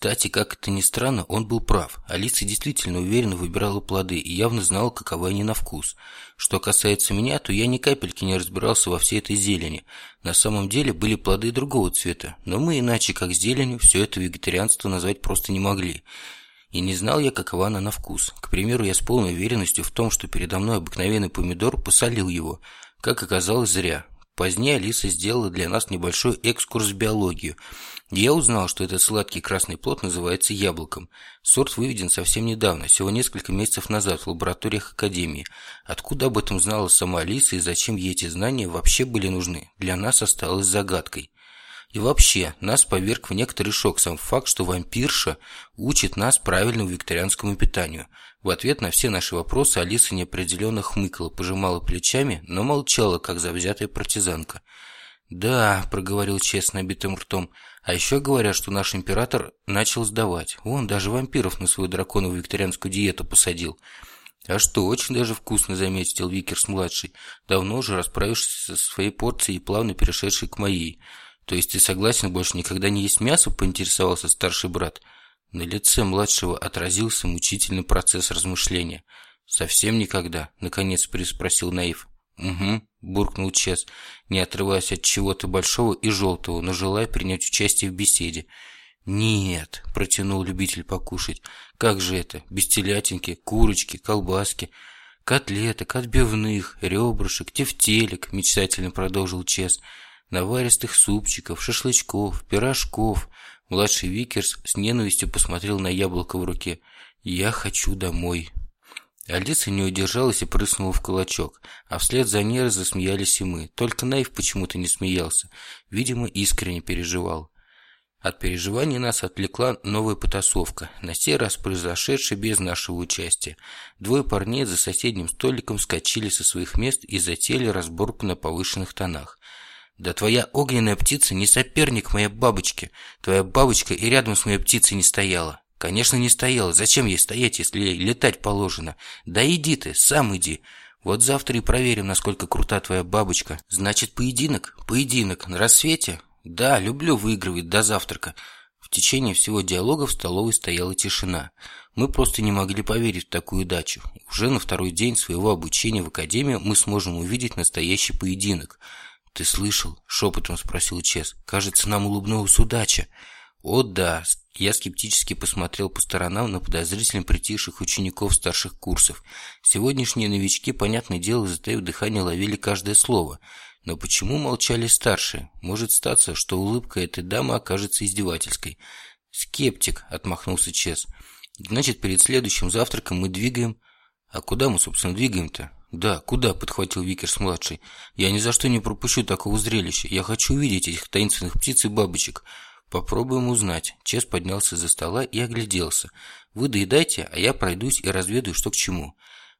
Кстати, как это ни странно, он был прав. Алиса действительно уверенно выбирала плоды и явно знала, каковы они на вкус. Что касается меня, то я ни капельки не разбирался во всей этой зелени. На самом деле были плоды другого цвета, но мы иначе, как зеленью, все это вегетарианство назвать просто не могли. И не знал я, какова она на вкус. К примеру, я с полной уверенностью в том, что передо мной обыкновенный помидор, посолил его. Как оказалось, зря. Позднее Алиса сделала для нас небольшой экскурс в биологию – я узнал, что этот сладкий красный плод называется яблоком. Сорт выведен совсем недавно, всего несколько месяцев назад в лабораториях Академии. Откуда об этом знала сама Алиса и зачем ей эти знания вообще были нужны, для нас осталось загадкой. И вообще, нас поверг в некоторый шок сам факт, что вампирша учит нас правильному викторианскому питанию. В ответ на все наши вопросы Алиса неопределенно хмыкала, пожимала плечами, но молчала, как завзятая партизанка. «Да», – проговорил честно обитым ртом, – а еще говорят, что наш император начал сдавать. Он даже вампиров на свою драконовую викторианскую диету посадил. А что, очень даже вкусно, заметил Викерс-младший, давно уже расправившись со своей порцией и плавно перешедший к моей. То есть ты согласен больше никогда не есть мясо, поинтересовался старший брат. На лице младшего отразился мучительный процесс размышления. «Совсем никогда?» – наконец переспросил Наив. «Угу», – буркнул Чес, не отрываясь от чего-то большого и желтого, но желая принять участие в беседе. «Нет», – протянул любитель покушать, – «как же это? Без телятинки, курочки, колбаски, котлеток, отбивных, ребрышек, тефтелек», – мечтательно продолжил Чес, – «наваристых супчиков, шашлычков, пирожков». Младший Викерс с ненавистью посмотрел на яблоко в руке. «Я хочу домой». Алиса не удержалась и прыснула в кулачок, а вслед за ней засмеялись и мы. Только Наив почему-то не смеялся. Видимо, искренне переживал. От переживаний нас отвлекла новая потасовка, на сей раз произошедшая без нашего участия. Двое парней за соседним столиком скочили со своих мест и затеяли разборку на повышенных тонах. «Да твоя огненная птица не соперник моей бабочки. Твоя бабочка и рядом с моей птицей не стояла». Конечно, не стояла. Зачем ей стоять, если ей летать положено? Да иди ты, сам иди. Вот завтра и проверим, насколько крута твоя бабочка. Значит, поединок? Поединок на рассвете? Да, люблю выигрывать до завтрака. В течение всего диалога в столовой стояла тишина. Мы просто не могли поверить в такую дачу. Уже на второй день своего обучения в академии мы сможем увидеть настоящий поединок. «Ты слышал?» – шепотом спросил Чес. «Кажется, нам улыбнулась удача». «О да!» Я скептически посмотрел по сторонам на подозрительно притихших учеников старших курсов. Сегодняшние новички, понятное дело, затаив дыхание, ловили каждое слово. Но почему молчали старшие? Может статься, что улыбка этой дамы окажется издевательской. «Скептик», — отмахнулся Чес. «Значит, перед следующим завтраком мы двигаем...» «А куда мы, собственно, двигаем-то?» «Да, куда?» – подхватил Викерс-младший. «Я ни за что не пропущу такого зрелища. Я хочу увидеть этих таинственных птиц и бабочек. «Попробуем узнать». Чес поднялся за стола и огляделся. «Вы доедайте, а я пройдусь и разведаю, что к чему».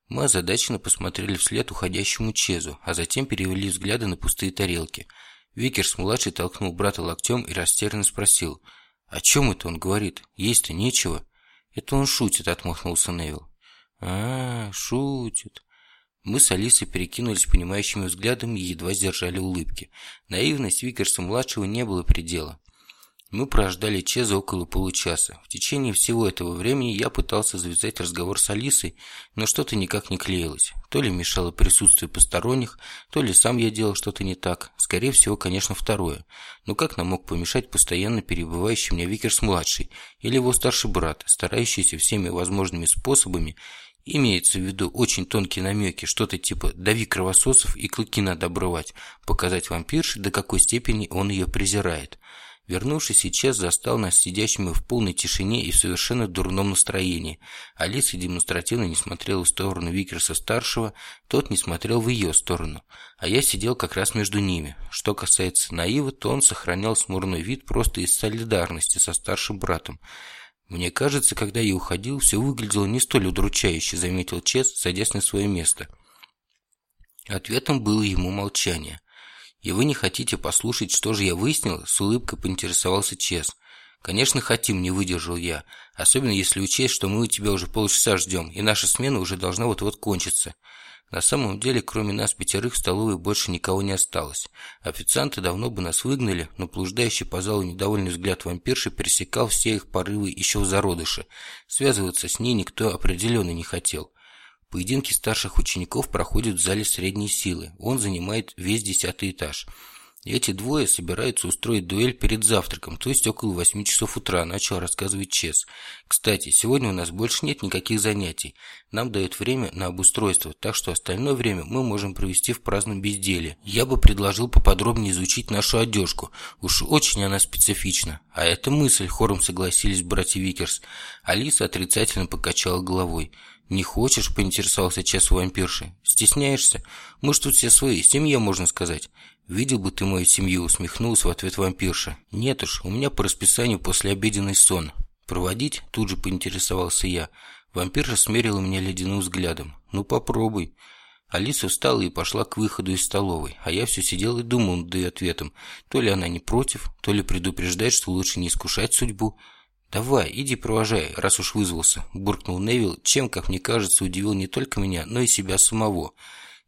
Мы озадаченно посмотрели вслед уходящему Чезу, а затем перевели взгляды на пустые тарелки. Викерс-младший толкнул брата локтем и растерянно спросил. «О чем это он говорит? Есть-то нечего». «Это он шутит», — отмахнулся Невил. «А, шутит». Мы с Алисой перекинулись понимающими взглядами и едва сдержали улыбки. Наивность Викерса-младшего не было предела. Мы прождали Чеза около получаса. В течение всего этого времени я пытался завязать разговор с Алисой, но что-то никак не клеилось. То ли мешало присутствие посторонних, то ли сам я делал что-то не так. Скорее всего, конечно, второе. Но как нам мог помешать постоянно перебывающий мне Викерс-младший или его старший брат, старающийся всеми возможными способами Имеется в виду очень тонкие намеки, что-то типа «дави кровососов и клыки надо обрывать», показать вампирше, до какой степени он ее презирает. Вернувшись сейчас, застал нас сидящими в полной тишине и в совершенно дурном настроении. Алиса демонстративно не смотрела в сторону Викерса-старшего, тот не смотрел в ее сторону, а я сидел как раз между ними. Что касается Наива, то он сохранял смурной вид просто из солидарности со старшим братом. «Мне кажется, когда я уходил, все выглядело не столь удручающе», заметил Чес, садясь на свое место. Ответом было ему молчание. «И вы не хотите послушать, что же я выяснил?» С улыбкой поинтересовался Чес. «Конечно, хотим», – не выдержал я. «Особенно если учесть, что мы у тебя уже полчаса ждем, и наша смена уже должна вот-вот кончиться». На самом деле, кроме нас пятерых, в столовой больше никого не осталось. Официанты давно бы нас выгнали, но блуждающий по залу недовольный взгляд вампирши пересекал все их порывы еще в зародыше. Связываться с ней никто определенно не хотел. Поединки старших учеников проходят в зале средней силы. Он занимает весь десятый этаж. Эти двое собираются устроить дуэль перед завтраком, то есть около восьми часов утра, начал рассказывать Чес. Кстати, сегодня у нас больше нет никаких занятий. Нам дают время на обустройство, так что остальное время мы можем провести в праздном безделии. Я бы предложил поподробнее изучить нашу одежку. Уж очень она специфична. А это мысль, хором согласились братья Викерс. Алиса отрицательно покачала головой. «Не хочешь?» – поинтересовался Чес у вампирши. «Стесняешься? Мы ж тут все свои, семья, можно сказать». «Видел бы ты мою семью», — усмехнулась в ответ вампирша. «Нет уж, у меня по расписанию послеобеденный сон. Проводить?» — тут же поинтересовался я. Вампирша смерила меня ледяным взглядом. «Ну попробуй». Алиса встала и пошла к выходу из столовой, а я все сидел и думал над ее ответом. То ли она не против, то ли предупреждает, что лучше не искушать судьбу. «Давай, иди провожай, раз уж вызвался», – буркнул Невил, чем, как мне кажется, удивил не только меня, но и себя самого.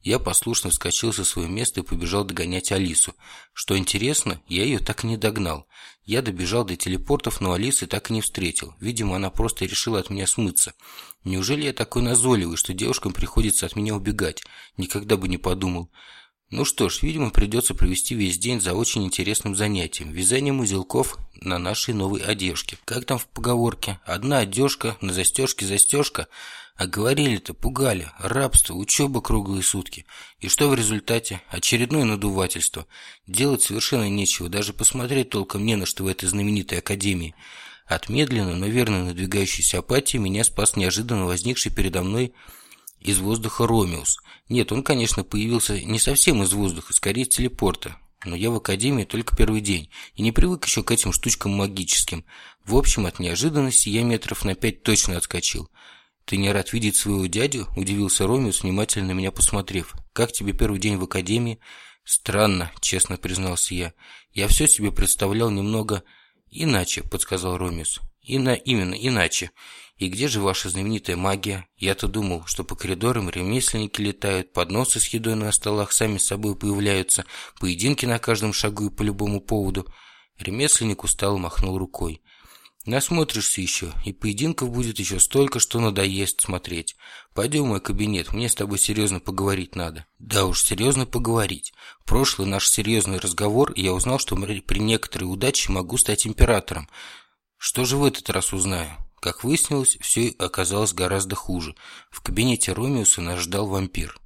Я послушно вскочил со своего места и побежал догонять Алису. Что интересно, я ее так и не догнал. Я добежал до телепортов, но Алисы так и не встретил. Видимо, она просто решила от меня смыться. Неужели я такой назойливый, что девушкам приходится от меня убегать? Никогда бы не подумал. Ну что ж, видимо, придется провести весь день за очень интересным занятием – вязанием узелков на нашей новой одежке. Как там в поговорке? Одна одежка, на застежке застежка – а говорили-то, пугали. Рабство, учеба круглые сутки. И что в результате? Очередное надувательство. Делать совершенно нечего, даже посмотреть толком не на что в этой знаменитой академии. От медленно, но верно надвигающейся апатии меня спас неожиданно возникший передо мной из воздуха Ромеус. Нет, он, конечно, появился не совсем из воздуха, скорее из телепорта. Но я в академии только первый день и не привык еще к этим штучкам магическим. В общем, от неожиданности я метров на пять точно отскочил. «Ты не рад видеть своего дядю?» – удивился Ромеус, внимательно на меня посмотрев. «Как тебе первый день в академии?» «Странно», – честно признался я. «Я все себе представлял немного иначе», – подсказал Ромеус. «Ина... Именно иначе. И где же ваша знаменитая магия? Я-то думал, что по коридорам ремесленники летают, подносы с едой на столах сами собой появляются, поединки на каждом шагу и по любому поводу». Ремесленник устало махнул рукой. Насмотришься еще, и поединков будет еще столько, что надоест смотреть. Пойдем в мой кабинет, мне с тобой серьезно поговорить надо. Да уж, серьезно поговорить. Прошлый наш серьезный разговор, я узнал, что при некоторой удаче могу стать императором. Что же в этот раз узнаю? Как выяснилось, все оказалось гораздо хуже. В кабинете Ромеуса нас ждал вампир.